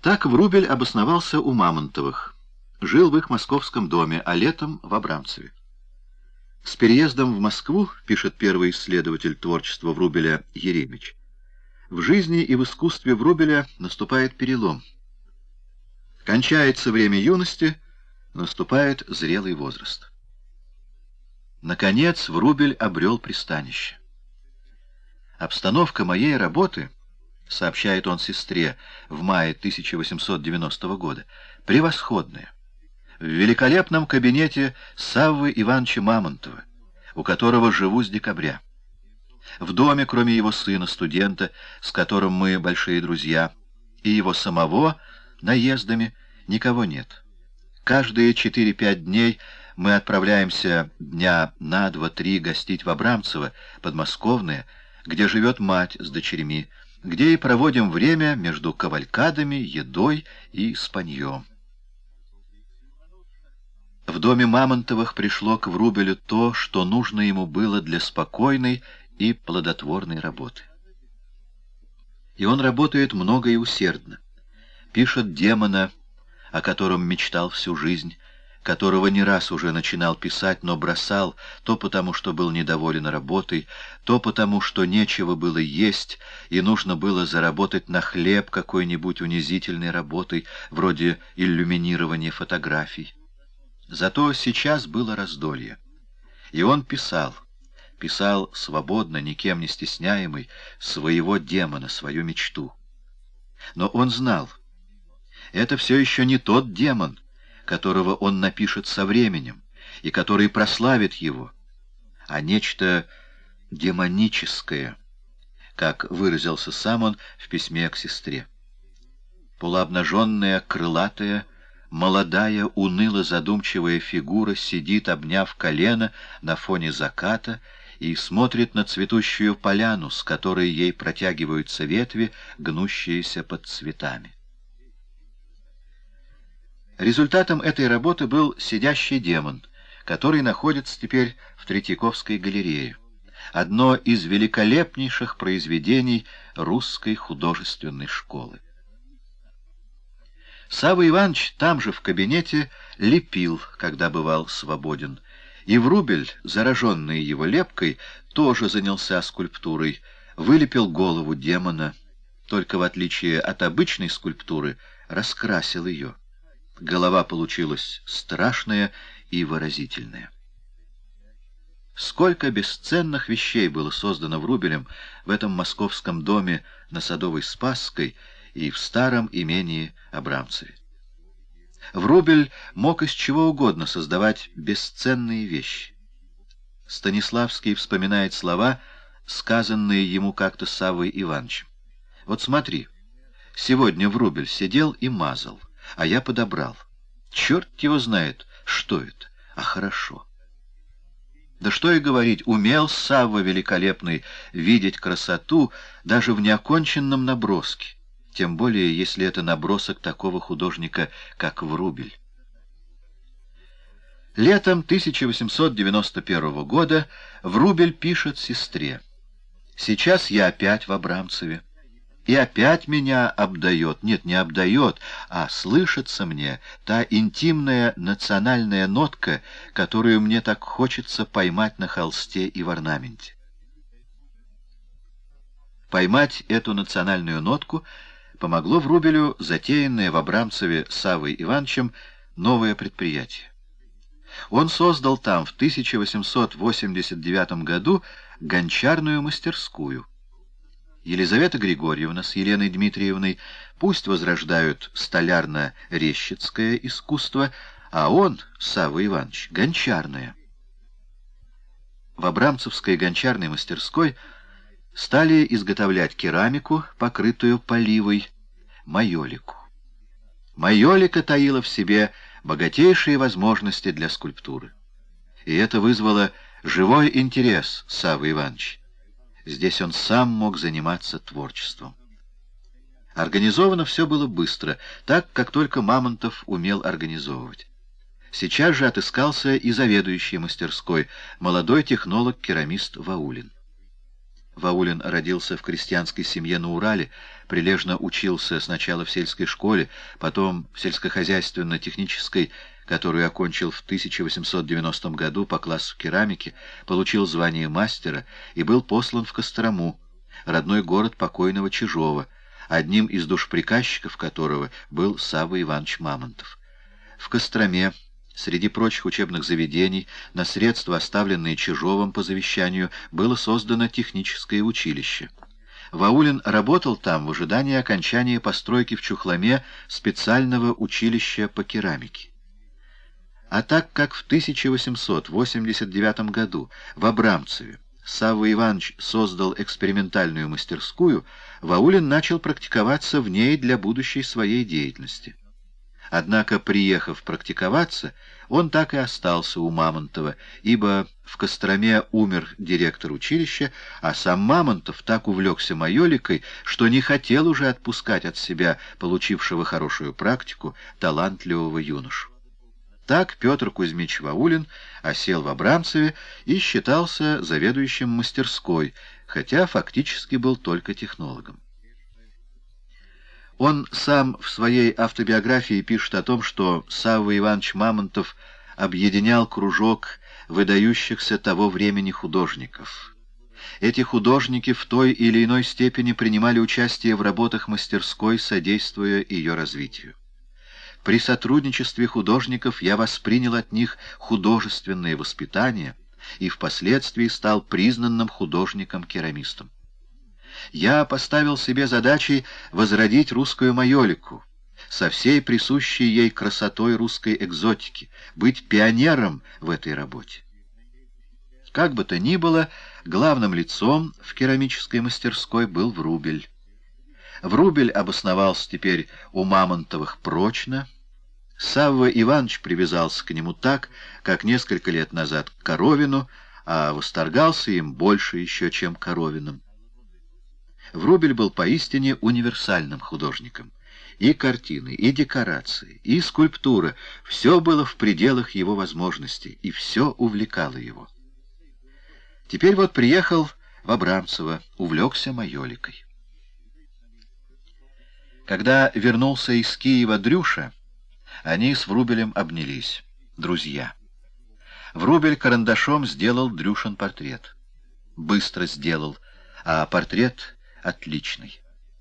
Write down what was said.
Так Врубель обосновался у Мамонтовых, жил в их московском доме, а летом в Абрамцеве. С переездом в Москву, пишет первый исследователь творчества Врубеля Еремич, в жизни и в искусстве Врубеля наступает перелом. Кончается время юности, наступает зрелый возраст. Наконец Врубель обрел пристанище. Обстановка моей работы, сообщает он сестре в мае 1890 года, превосходная. В великолепном кабинете Саввы Ивановича Мамонтова, у которого живу с декабря. В доме, кроме его сына, студента, с которым мы большие друзья, и его самого наездами, никого нет. Каждые 4-5 дней мы отправляемся дня на два-три гостить в Абрамцево, подмосковное, где живет мать с дочерьми, где и проводим время между кавалькадами, едой и спаньем. В доме Мамонтовых пришло к Врубелю то, что нужно ему было для спокойной и плодотворной работы. И он работает много и усердно. Пишет демона, о котором мечтал всю жизнь, которого не раз уже начинал писать, но бросал, то потому, что был недоволен работой, то потому, что нечего было есть, и нужно было заработать на хлеб какой-нибудь унизительной работой, вроде иллюминирования фотографий. Зато сейчас было раздолье. И он писал, писал свободно, никем не стесняемый, своего демона, свою мечту. Но он знал, это все еще не тот демон, которого он напишет со временем, и который прославит его, а нечто демоническое, как выразился сам он в письме к сестре. Полуобнаженная, крылатая, молодая, уныло-задумчивая фигура сидит, обняв колено на фоне заката, и смотрит на цветущую поляну, с которой ей протягиваются ветви, гнущиеся под цветами. Результатом этой работы был «Сидящий демон», который находится теперь в Третьяковской галерее. Одно из великолепнейших произведений русской художественной школы. Савва Иванович там же в кабинете лепил, когда бывал свободен. И Врубель, зараженный его лепкой, тоже занялся скульптурой, вылепил голову демона, только в отличие от обычной скульптуры раскрасил ее голова получилась страшная и выразительная. Сколько бесценных вещей было создано Врубелем в этом московском доме на Садовой Спасской и в старом имении Абрамцеве. Врубель мог из чего угодно создавать бесценные вещи. Станиславский вспоминает слова, сказанные ему как-то Саввой Ивановичем. «Вот смотри, сегодня Врубель сидел и мазал» а я подобрал. Черт его знает, что это, а хорошо. Да что и говорить, умел Савва великолепный видеть красоту даже в неоконченном наброске, тем более, если это набросок такого художника, как Врубель. Летом 1891 года Врубель пишет сестре. «Сейчас я опять в Абрамцеве. И опять меня обдает, нет, не обдает, а слышится мне та интимная национальная нотка, которую мне так хочется поймать на холсте и в орнаменте. Поймать эту национальную нотку помогло Врубелю затеянное в Абрамцеве Савой Ивановичем новое предприятие. Он создал там в 1889 году гончарную мастерскую, Елизавета Григорьевна с Еленой Дмитриевной пусть возрождают столярно-резчицкое искусство, а он, Савва Иванович, гончарное. В Абрамцевской гончарной мастерской стали изготовлять керамику, покрытую поливой, майолику. Майолика таила в себе богатейшие возможности для скульптуры. И это вызвало живой интерес Саввы Ивановича. Здесь он сам мог заниматься творчеством. Организовано все было быстро, так, как только Мамонтов умел организовывать. Сейчас же отыскался и заведующий мастерской, молодой технолог-керамист Ваулин. Ваулин родился в крестьянской семье на Урале, прилежно учился сначала в сельской школе, потом в сельскохозяйственно-технической, которую окончил в 1890 году по классу керамики, получил звание мастера и был послан в Кострому, родной город покойного Чижова, одним из душприказчиков которого был Савва Иванович Мамонтов. В Костроме Среди прочих учебных заведений, на средства, оставленные Чижовым по завещанию, было создано техническое училище. Ваулин работал там в ожидании окончания постройки в Чухломе специального училища по керамике. А так как в 1889 году в Абрамцеве Савва Иванович создал экспериментальную мастерскую, Ваулин начал практиковаться в ней для будущей своей деятельности. Однако, приехав практиковаться, он так и остался у Мамонтова, ибо в Костроме умер директор училища, а сам Мамонтов так увлекся майоликой, что не хотел уже отпускать от себя получившего хорошую практику талантливого юношу. Так Петр Кузьмич Ваулин осел в Абрамцеве и считался заведующим мастерской, хотя фактически был только технологом. Он сам в своей автобиографии пишет о том, что Савва Иванович Мамонтов объединял кружок выдающихся того времени художников. Эти художники в той или иной степени принимали участие в работах мастерской, содействуя ее развитию. При сотрудничестве художников я воспринял от них художественное воспитание и впоследствии стал признанным художником-керамистом я поставил себе задачей возродить русскую майолику, со всей присущей ей красотой русской экзотики, быть пионером в этой работе. Как бы то ни было, главным лицом в керамической мастерской был Врубель. Врубель обосновался теперь у Мамонтовых прочно. Савва Иванович привязался к нему так, как несколько лет назад к Коровину, а восторгался им больше еще, чем Коровиным. Врубель был поистине универсальным художником. И картины, и декорации, и скульптура — все было в пределах его возможностей, и все увлекало его. Теперь вот приехал в Абрамцево, увлекся майоликой. Когда вернулся из Киева Дрюша, они с Врубелем обнялись, друзья. Врубель карандашом сделал Дрюшин портрет. Быстро сделал, а портрет отличный.